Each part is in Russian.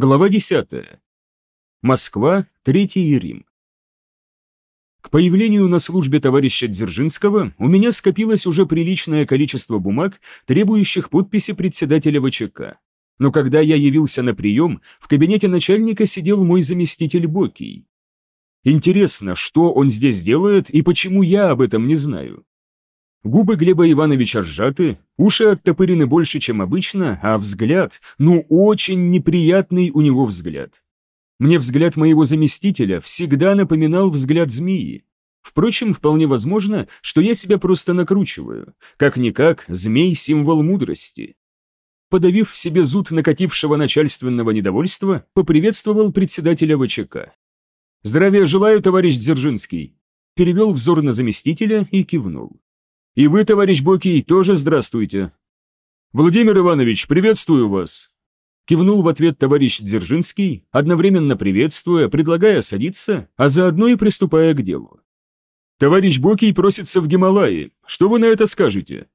Глава 10. Москва, Третий Рим. К появлению на службе товарища Дзержинского у меня скопилось уже приличное количество бумаг, требующих подписи председателя ВЧК. Но когда я явился на прием, в кабинете начальника сидел мой заместитель Бокий. Интересно, что он здесь делает и почему я об этом не знаю. Губы Глеба Ивановича сжаты, уши оттопырены больше, чем обычно, а взгляд, ну очень неприятный у него взгляд. Мне взгляд моего заместителя всегда напоминал взгляд змеи. Впрочем, вполне возможно, что я себя просто накручиваю. Как-никак, змей – символ мудрости. Подавив в себе зуд накатившего начальственного недовольства, поприветствовал председателя ВЧК. «Здравия желаю, товарищ Дзержинский!» Перевел взор на заместителя и кивнул. И вы, товарищ Бокий, тоже здравствуйте. Владимир Иванович, приветствую вас. Кивнул в ответ товарищ Дзержинский, одновременно приветствуя, предлагая садиться, а заодно и приступая к делу. Товарищ Бокий просится в Гималаи. Что вы на это скажете?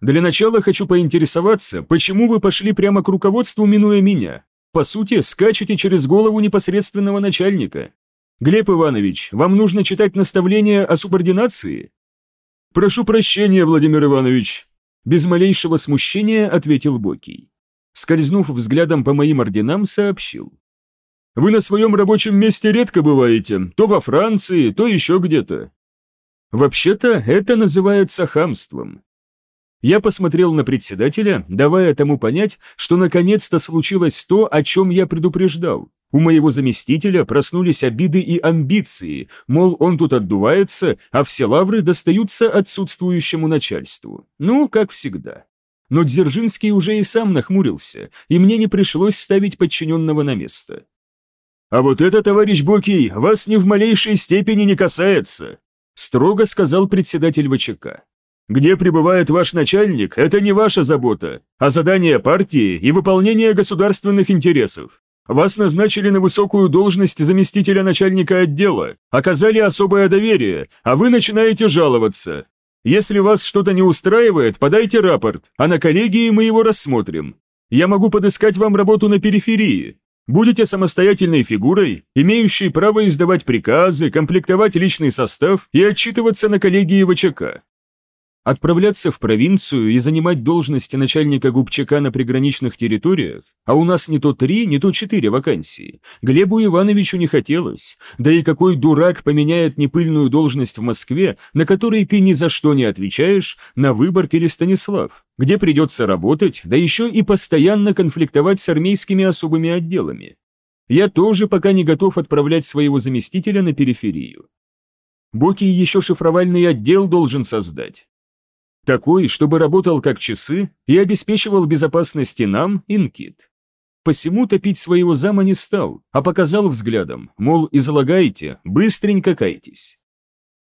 Для начала хочу поинтересоваться, почему вы пошли прямо к руководству, минуя меня? По сути, скачете через голову непосредственного начальника. Глеб Иванович, вам нужно читать наставления о субординации? «Прошу прощения, Владимир Иванович», – без малейшего смущения ответил Бокий. Скользнув взглядом по моим орденам, сообщил. «Вы на своем рабочем месте редко бываете, то во Франции, то еще где-то». «Вообще-то это называется хамством». Я посмотрел на председателя, давая тому понять, что наконец-то случилось то, о чем я предупреждал. У моего заместителя проснулись обиды и амбиции, мол, он тут отдувается, а все лавры достаются отсутствующему начальству. Ну, как всегда. Но Дзержинский уже и сам нахмурился, и мне не пришлось ставить подчиненного на место. «А вот это, товарищ Бокий, вас ни в малейшей степени не касается», строго сказал председатель ВЧК. «Где пребывает ваш начальник, это не ваша забота, а задание партии и выполнение государственных интересов. Вас назначили на высокую должность заместителя начальника отдела, оказали особое доверие, а вы начинаете жаловаться. Если вас что-то не устраивает, подайте рапорт, а на коллегии мы его рассмотрим. Я могу подыскать вам работу на периферии. Будете самостоятельной фигурой, имеющей право издавать приказы, комплектовать личный состав и отчитываться на коллегии ВЧК. Отправляться в провинцию и занимать должности начальника губчака на приграничных территориях, а у нас не то три, не то четыре вакансии, Глебу Ивановичу не хотелось, да и какой дурак поменяет непыльную должность в Москве, на которой ты ни за что не отвечаешь, на Выборг или Станислав, где придется работать, да еще и постоянно конфликтовать с армейскими особыми отделами. Я тоже пока не готов отправлять своего заместителя на периферию. Боки еще шифровальный отдел должен создать. Такой, чтобы работал как часы и обеспечивал безопасность и нам, Инкит. Посему топить своего зама не стал, а показал взглядом, мол, излагайте, быстренько кайтесь.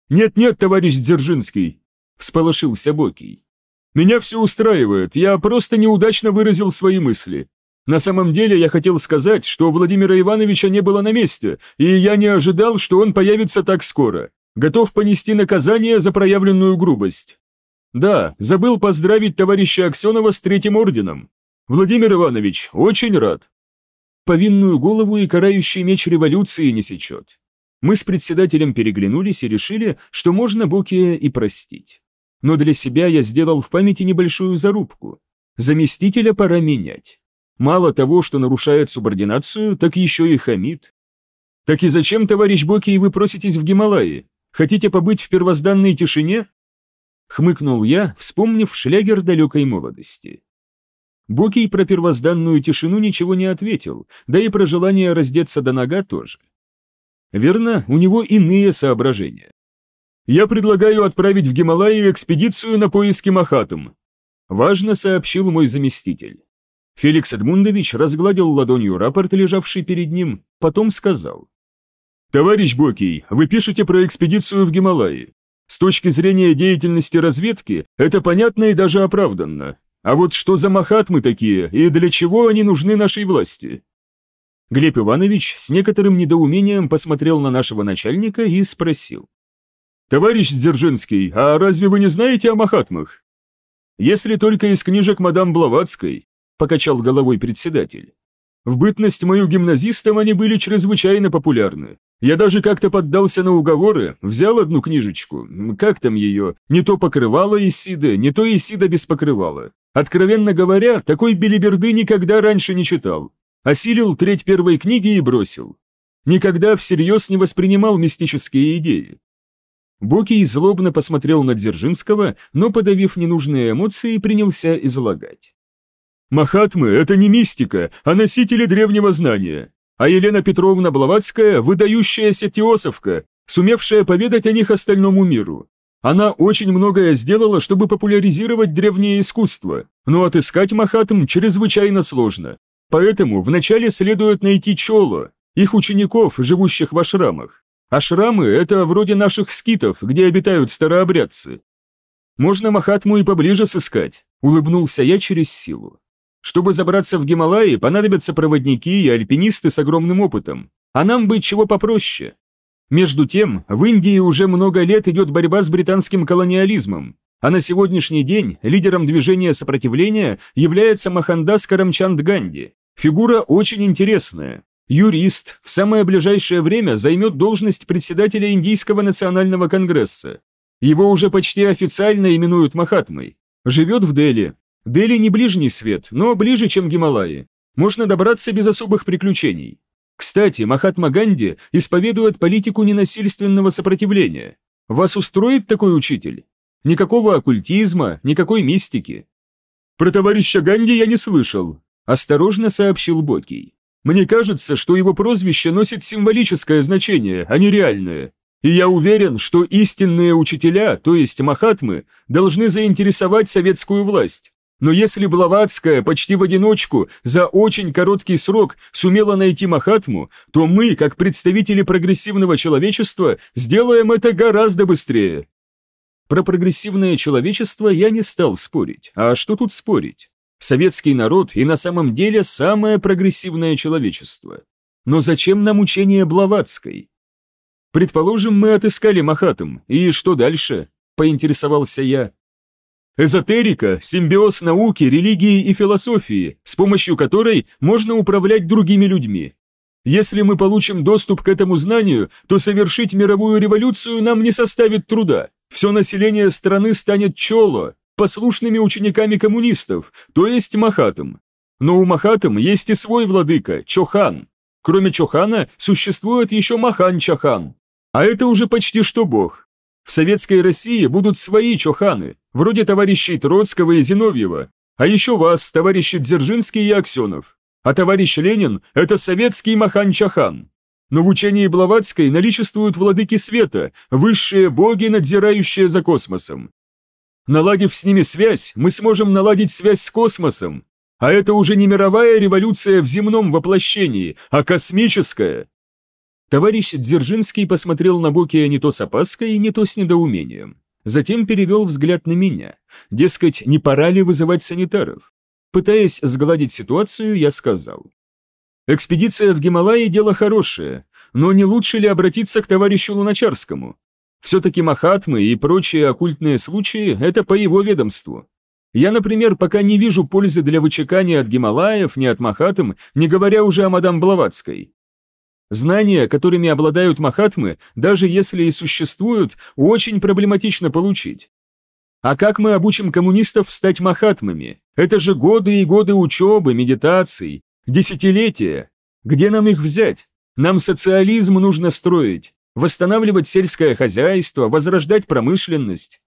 «Нет-нет, товарищ Дзержинский», – всполошился Бокий. «Меня все устраивает, я просто неудачно выразил свои мысли. На самом деле я хотел сказать, что Владимира Ивановича не было на месте, и я не ожидал, что он появится так скоро. Готов понести наказание за проявленную грубость. Да, забыл поздравить товарища Аксенова с третьим орденом. Владимир Иванович, очень рад. Повинную голову и карающий меч революции не сечет. Мы с председателем переглянулись и решили, что можно Букия и простить. Но для себя я сделал в памяти небольшую зарубку. Заместителя пора менять. Мало того, что нарушает субординацию, так еще и хамит. Так и зачем, товарищ Боки, вы проситесь в Гималаи? Хотите побыть в первозданной тишине? Хмыкнул я, вспомнив шлягер далекой молодости. Бокий про первозданную тишину ничего не ответил, да и про желание раздеться до нога тоже. Верно, у него иные соображения. «Я предлагаю отправить в Гималаи экспедицию на поиски Махатум», важно сообщил мой заместитель. Феликс Эдмундович разгладил ладонью рапорт, лежавший перед ним, потом сказал. «Товарищ Бокий, вы пишете про экспедицию в Гималаи. С точки зрения деятельности разведки, это понятно и даже оправданно. А вот что за махатмы такие и для чего они нужны нашей власти? Глеб Иванович с некоторым недоумением посмотрел на нашего начальника и спросил. «Товарищ Дзержинский, а разве вы не знаете о махатмах?» «Если только из книжек мадам Блаватской», – покачал головой председатель. В бытность мою гимназистом они были чрезвычайно популярны. Я даже как-то поддался на уговоры, взял одну книжечку, как там ее, не то покрывало Исида, не то Исида без покрывала. Откровенно говоря, такой белиберды никогда раньше не читал. Осилил треть первой книги и бросил. Никогда всерьез не воспринимал мистические идеи. Бокий злобно посмотрел на Дзержинского, но, подавив ненужные эмоции, принялся излагать. «Махатмы – это не мистика, а носители древнего знания. А Елена Петровна Блаватская – выдающаяся теосовка, сумевшая поведать о них остальному миру. Она очень многое сделала, чтобы популяризировать древнее искусство, но отыскать Махатм чрезвычайно сложно. Поэтому вначале следует найти Чоло, их учеников, живущих в ашрамах. Ашрамы – это вроде наших скитов, где обитают старообрядцы. Можно Махатму и поближе сыскать, улыбнулся я через силу. Чтобы забраться в Гималаи, понадобятся проводники и альпинисты с огромным опытом, а нам бы чего попроще. Между тем, в Индии уже много лет идет борьба с британским колониализмом, а на сегодняшний день лидером движения сопротивления является Махандас Карамчанд Ганди. Фигура очень интересная, Юрист в самое ближайшее время займет должность председателя Индийского национального конгресса. Его уже почти официально именуют Махатмой. Живет в Дели. Дели не ближний свет, но ближе, чем Гималаи. Можно добраться без особых приключений. Кстати, Махатма Ганди исповедует политику ненасильственного сопротивления. Вас устроит такой учитель? Никакого оккультизма, никакой мистики. Про товарища Ганди я не слышал, осторожно сообщил Бокий. Мне кажется, что его прозвище носит символическое значение, а не реальное. И я уверен, что истинные учителя, то есть махатмы, должны заинтересовать советскую власть. Но если Блаватская почти в одиночку за очень короткий срок сумела найти Махатму, то мы, как представители прогрессивного человечества, сделаем это гораздо быстрее. Про прогрессивное человечество я не стал спорить. А что тут спорить? Советский народ и на самом деле самое прогрессивное человечество. Но зачем нам учение Блаватской? Предположим, мы отыскали Махатм, и что дальше? Поинтересовался я. Эзотерика – симбиоз науки, религии и философии, с помощью которой можно управлять другими людьми. Если мы получим доступ к этому знанию, то совершить мировую революцию нам не составит труда. Все население страны станет чоло, послушными учениками коммунистов, то есть Махатом. Но у Махатом есть и свой владыка, Чохан. Кроме Чохана существует еще Махан-Чахан. А это уже почти что бог. В советской России будут свои Чоханы, вроде товарищей Троцкого и Зиновьева, а еще вас, товарищи Дзержинский и Аксенов. А товарищ Ленин – это советский Махан-Чахан. Но в учении Блаватской наличествуют владыки света, высшие боги, надзирающие за космосом. Наладив с ними связь, мы сможем наладить связь с космосом. А это уже не мировая революция в земном воплощении, а космическая. Товарищ Дзержинский посмотрел на Бокия не то с опаской, не то с недоумением. Затем перевел взгляд на меня. Дескать, не пора ли вызывать санитаров? Пытаясь сгладить ситуацию, я сказал. Экспедиция в Гималаи – дело хорошее, но не лучше ли обратиться к товарищу Луначарскому? Все-таки Махатмы и прочие оккультные случаи – это по его ведомству. Я, например, пока не вижу пользы для ВЧК ни от Гималаев, ни от Махатм, не говоря уже о мадам Блаватской. Знания, которыми обладают Махатмы, даже если и существуют, очень проблематично получить. А как мы обучим коммунистов стать Махатмами? Это же годы и годы учебы, медитаций, десятилетия. Где нам их взять? Нам социализм нужно строить, восстанавливать сельское хозяйство, возрождать промышленность.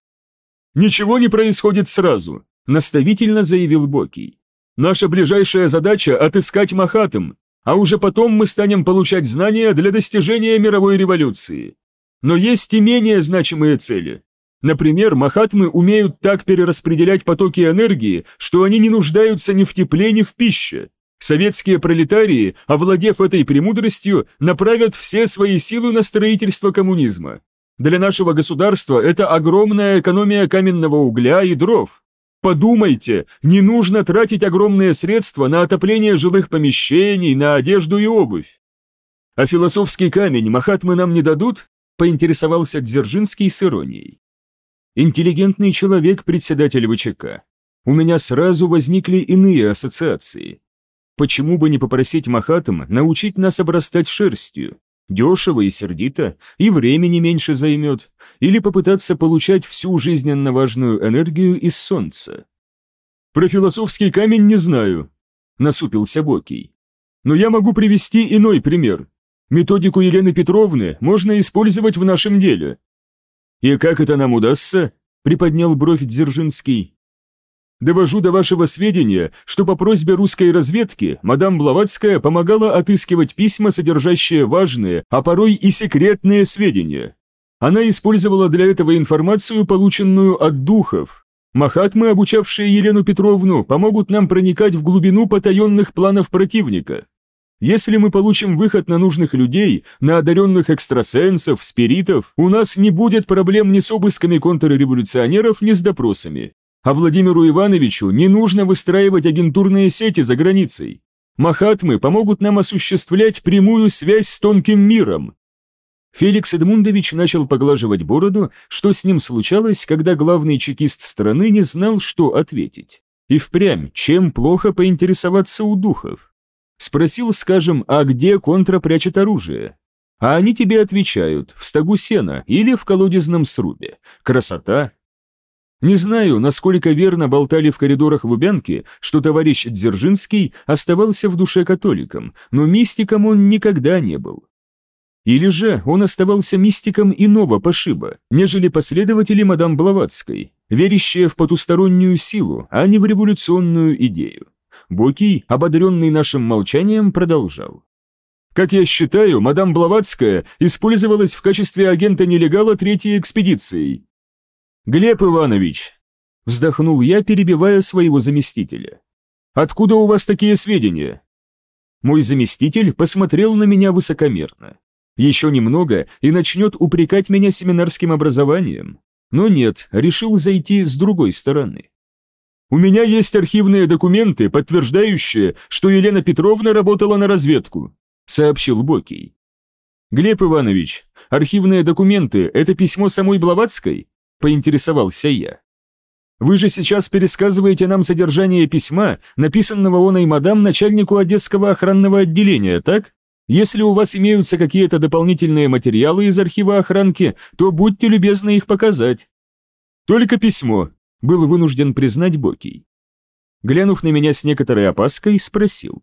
«Ничего не происходит сразу», – наставительно заявил Бокий. «Наша ближайшая задача – отыскать Махатым, а уже потом мы станем получать знания для достижения мировой революции. Но есть и менее значимые цели. Например, Махатмы умеют так перераспределять потоки энергии, что они не нуждаются ни в тепле, ни в пище. Советские пролетарии, овладев этой премудростью, направят все свои силы на строительство коммунизма. Для нашего государства это огромная экономия каменного угля и дров. Подумайте, не нужно тратить огромные средства на отопление жилых помещений, на одежду и обувь. А философский камень Махатмы нам не дадут? Поинтересовался Дзержинский с иронией. Интеллигентный человек, председатель ВЧК. У меня сразу возникли иные ассоциации. Почему бы не попросить Махатам научить нас обрастать шерстью? Дешево и сердито, и времени меньше займет, или попытаться получать всю жизненно важную энергию из солнца. «Про философский камень не знаю», — насупился Бокий. «Но я могу привести иной пример. Методику Елены Петровны можно использовать в нашем деле». «И как это нам удастся?» — приподнял бровь Дзержинский. Довожу до вашего сведения, что по просьбе русской разведки мадам Блаватская помогала отыскивать письма, содержащие важные, а порой и секретные сведения. Она использовала для этого информацию, полученную от духов. Махатмы, обучавшие Елену Петровну, помогут нам проникать в глубину потаенных планов противника. Если мы получим выход на нужных людей, на одаренных экстрасенсов, спиритов, у нас не будет проблем ни с обысками контрреволюционеров, ни с допросами. А Владимиру Ивановичу не нужно выстраивать агентурные сети за границей. Махатмы помогут нам осуществлять прямую связь с тонким миром. Феликс Эдмундович начал поглаживать бороду, что с ним случалось, когда главный чекист страны не знал, что ответить. И впрямь, чем плохо поинтересоваться у духов? Спросил, скажем, а где контра прячет оружие? А они тебе отвечают, в стогу сена или в колодезном срубе. Красота, не знаю, насколько верно болтали в коридорах Лубянки, что товарищ Дзержинский оставался в душе католиком, но мистиком он никогда не был. Или же он оставался мистиком иного пошиба, нежели последователи мадам Блаватской, верящие в потустороннюю силу, а не в революционную идею. Бокий, ободренный нашим молчанием, продолжал. Как я считаю, мадам Блаватская использовалась в качестве агента-нелегала третьей экспедицией, «Глеб Иванович!» – вздохнул я, перебивая своего заместителя. «Откуда у вас такие сведения?» Мой заместитель посмотрел на меня высокомерно. Еще немного и начнет упрекать меня семинарским образованием. Но нет, решил зайти с другой стороны. У меня есть архивные документы, подтверждающие, что Елена Петровна работала на разведку, сообщил Бокий. Глеб Иванович, архивные документы – это письмо самой Блаватской? Поинтересовался я. Вы же сейчас пересказываете нам содержание письма, написанного оной мадам начальнику Одесского охранного отделения, так? Если у вас имеются какие-то дополнительные материалы из архива охранки, то будьте любезны их показать. Только письмо, был вынужден признать Бокий. Глянув на меня с некоторой опаской, спросил.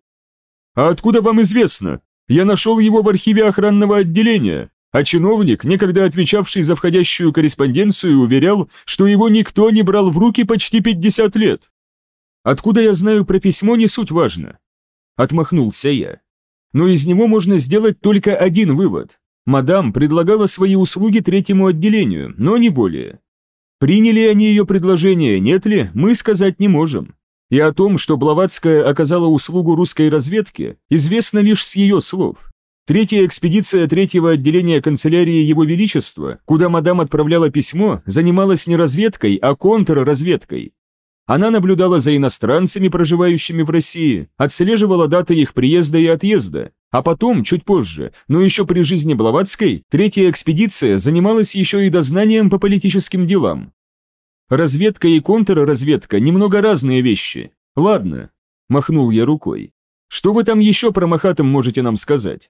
«А откуда вам известно? Я нашел его в архиве охранного отделения а чиновник, некогда отвечавший за входящую корреспонденцию, уверял, что его никто не брал в руки почти 50 лет. Откуда я знаю про письмо, не суть важно. Отмахнулся я. Но из него можно сделать только один вывод. Мадам предлагала свои услуги третьему отделению, но не более. Приняли они ее предложение, нет ли, мы сказать не можем. И о том, что Блаватская оказала услугу русской разведке, известно лишь с ее слов. Третья экспедиция третьего отделения канцелярии Его Величества, куда мадам отправляла письмо, занималась не разведкой, а контрразведкой. Она наблюдала за иностранцами, проживающими в России, отслеживала даты их приезда и отъезда, а потом, чуть позже, но еще при жизни Блаватской, третья экспедиция занималась еще и дознанием по политическим делам. Разведка и контрразведка – немного разные вещи. Ладно, махнул я рукой. Что вы там еще про Махатам можете нам сказать?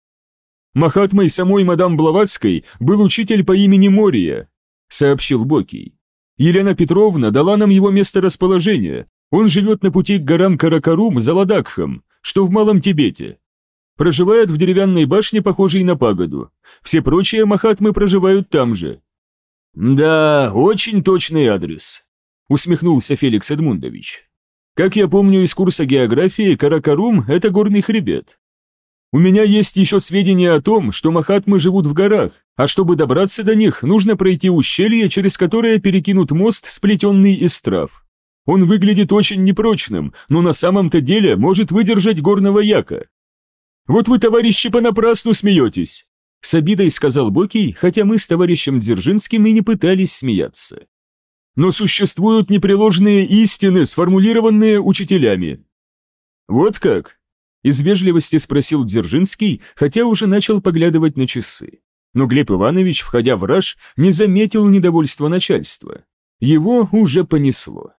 Махатмой самой мадам Блаватской был учитель по имени Мория, сообщил Бокий. Елена Петровна дала нам его месторасположение. Он живет на пути к горам Каракарум за Ладакхом, что в Малом Тибете. Проживает в деревянной башне, похожей на пагоду. Все прочие махатмы проживают там же. Да, очень точный адрес, усмехнулся Феликс Эдмундович. Как я помню из курса географии, Каракарум – это горный хребет. У меня есть еще сведения о том, что махатмы живут в горах, а чтобы добраться до них, нужно пройти ущелье, через которое перекинут мост, сплетенный из трав. Он выглядит очень непрочным, но на самом-то деле может выдержать горного яка. Вот вы, товарищи, понапрасну смеетесь. С обидой сказал Бокий, хотя мы с товарищем Дзержинским и не пытались смеяться. Но существуют непреложные истины, сформулированные учителями. Вот как? Из вежливости спросил Дзержинский, хотя уже начал поглядывать на часы. Но Глеб Иванович, входя в раж, не заметил недовольства начальства. Его уже понесло.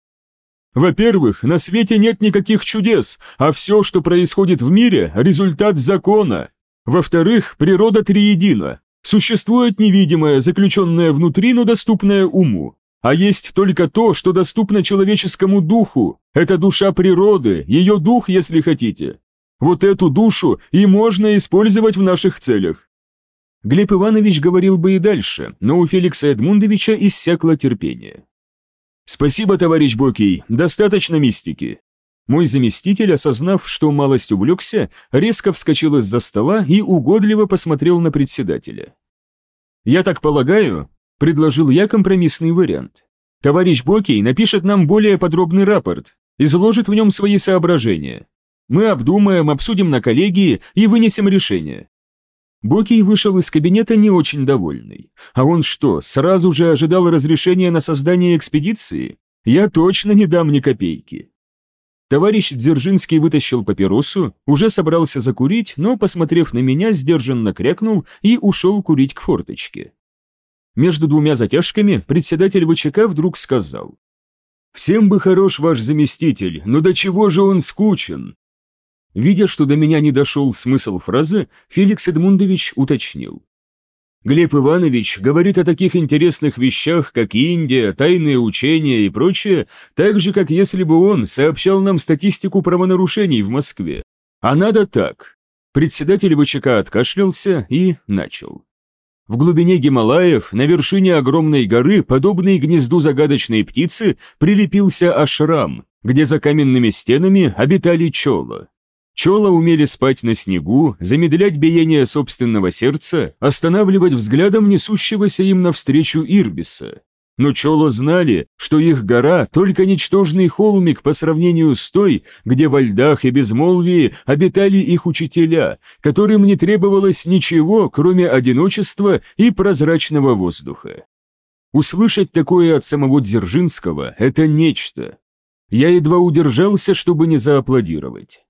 Во-первых, на свете нет никаких чудес, а все, что происходит в мире – результат закона. Во-вторых, природа триедина. Существует невидимое, заключенное внутри, но доступное уму. А есть только то, что доступно человеческому духу. Это душа природы, ее дух, если хотите. Вот эту душу и можно использовать в наших целях. Глеб Иванович говорил бы и дальше, но у Феликса Эдмундовича иссякло терпение. «Спасибо, товарищ Бокий, достаточно мистики». Мой заместитель, осознав, что малость увлекся, резко вскочил из-за стола и угодливо посмотрел на председателя. «Я так полагаю», – предложил я компромиссный вариант. «Товарищ Бокий напишет нам более подробный рапорт, изложит в нем свои соображения. Мы обдумаем, обсудим на коллегии и вынесем решение. Бокий вышел из кабинета не очень довольный. А он что, сразу же ожидал разрешения на создание экспедиции? Я точно не дам ни копейки. Товарищ Дзержинский вытащил папиросу, уже собрался закурить, но, посмотрев на меня, сдержанно крякнул и ушел курить к форточке. Между двумя затяжками председатель ВЧК вдруг сказал. «Всем бы хорош ваш заместитель, но до чего же он скучен? Видя, что до меня не дошел смысл фразы, Феликс Эдмундович уточнил. Глеб Иванович говорит о таких интересных вещах, как Индия, тайные учения и прочее, так же, как если бы он сообщал нам статистику правонарушений в Москве. А надо так. Председатель ВЧК откашлялся и начал. В глубине Гималаев, на вершине огромной горы, подобной гнезду загадочной птицы, прилепился ашрам, где за каменными стенами обитали чола. Чола умели спать на снегу, замедлять биение собственного сердца, останавливать взглядом несущегося им навстречу Ирбиса. Но Чоло знали, что их гора – только ничтожный холмик по сравнению с той, где во льдах и безмолвии обитали их учителя, которым не требовалось ничего, кроме одиночества и прозрачного воздуха. Услышать такое от самого Дзержинского – это нечто. Я едва удержался, чтобы не зааплодировать.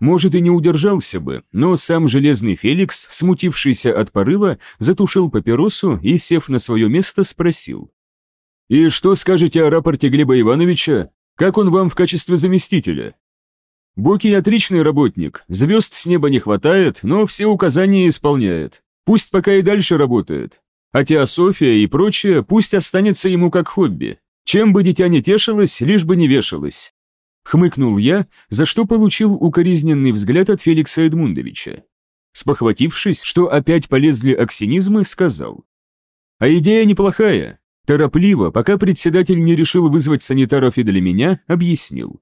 Может, и не удержался бы, но сам Железный Феликс, смутившийся от порыва, затушил папиросу и, сев на свое место, спросил. «И что скажете о рапорте Глеба Ивановича? Как он вам в качестве заместителя?» «Боки отличный работник, звезд с неба не хватает, но все указания исполняет. Пусть пока и дальше работает. А теософия и прочее пусть останется ему как хобби. Чем бы дитя не тешилось, лишь бы не вешалось. Хмыкнул я, за что получил укоризненный взгляд от Феликса Эдмундовича. Спохватившись, что опять полезли аксинизмы, сказал. «А идея неплохая». Торопливо, пока председатель не решил вызвать санитаров и для меня, объяснил.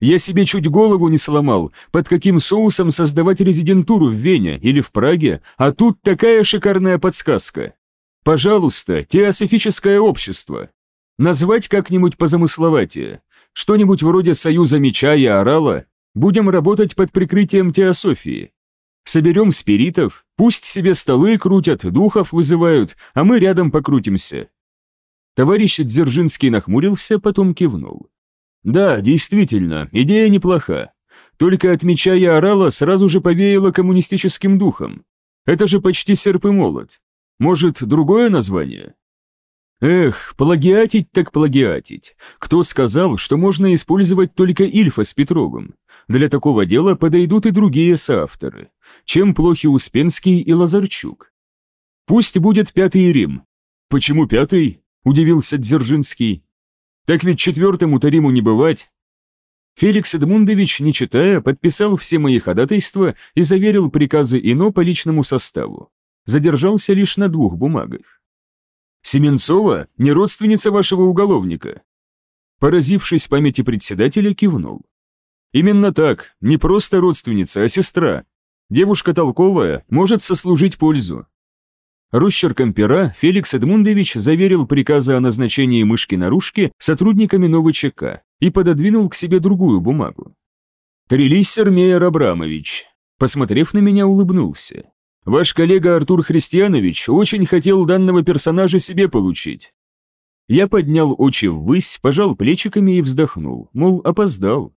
«Я себе чуть голову не сломал, под каким соусом создавать резидентуру в Вене или в Праге, а тут такая шикарная подсказка. Пожалуйста, теософическое общество. Назвать как-нибудь позамысловатее. Что-нибудь вроде союза меча и орала. Будем работать под прикрытием теософии. Соберем спиритов, пусть себе столы крутят, духов вызывают, а мы рядом покрутимся». Товарищ Дзержинский нахмурился, потом кивнул. «Да, действительно, идея неплоха. Только от меча и орала сразу же повеяло коммунистическим духом. Это же почти серп и молот. Может, другое название?» Эх, плагиатить так плагиатить. Кто сказал, что можно использовать только Ильфа с Петровым? Для такого дела подойдут и другие соавторы. Чем плохи Успенский и Лазарчук? Пусть будет пятый Рим. Почему пятый? Удивился Дзержинский. Так ведь четвертому-то Риму не бывать. Феликс Эдмундович, не читая, подписал все мои ходатайства и заверил приказы ИНО по личному составу. Задержался лишь на двух бумагах. Семенцова не родственница вашего уголовника?» Поразившись памяти председателя, кивнул. «Именно так, не просто родственница, а сестра. Девушка толковая, может сослужить пользу». Росчерком пера Феликс Эдмундович заверил приказы о назначении мышки-нарушки сотрудниками новой ЧК и пододвинул к себе другую бумагу. «Трелиссер Мейер Абрамович», посмотрев на меня, улыбнулся. Ваш коллега Артур Христианович очень хотел данного персонажа себе получить. Я поднял очи ввысь, пожал плечиками и вздохнул, мол, опоздал.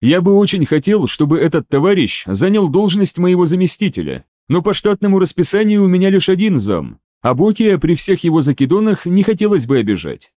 Я бы очень хотел, чтобы этот товарищ занял должность моего заместителя, но по штатному расписанию у меня лишь один зам, а Бокия при всех его закидонах не хотелось бы обижать.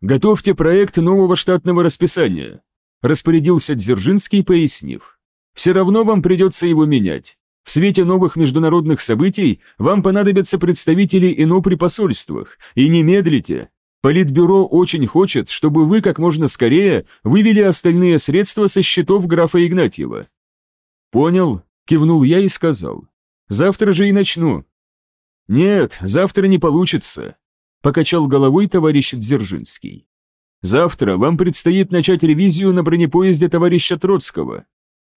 «Готовьте проект нового штатного расписания», распорядился Дзержинский, пояснив. «Все равно вам придется его менять. В свете новых международных событий вам понадобятся представители ИНО при посольствах, и не медлите. Политбюро очень хочет, чтобы вы как можно скорее вывели остальные средства со счетов графа Игнатьева». «Понял», – кивнул я и сказал. «Завтра же и начну». «Нет, завтра не получится», – покачал головой товарищ Дзержинский. «Завтра вам предстоит начать ревизию на бронепоезде товарища Троцкого.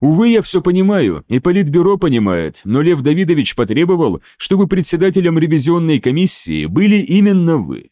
Увы, я все понимаю, и Политбюро понимает, но Лев Давидович потребовал, чтобы председателем ревизионной комиссии были именно вы.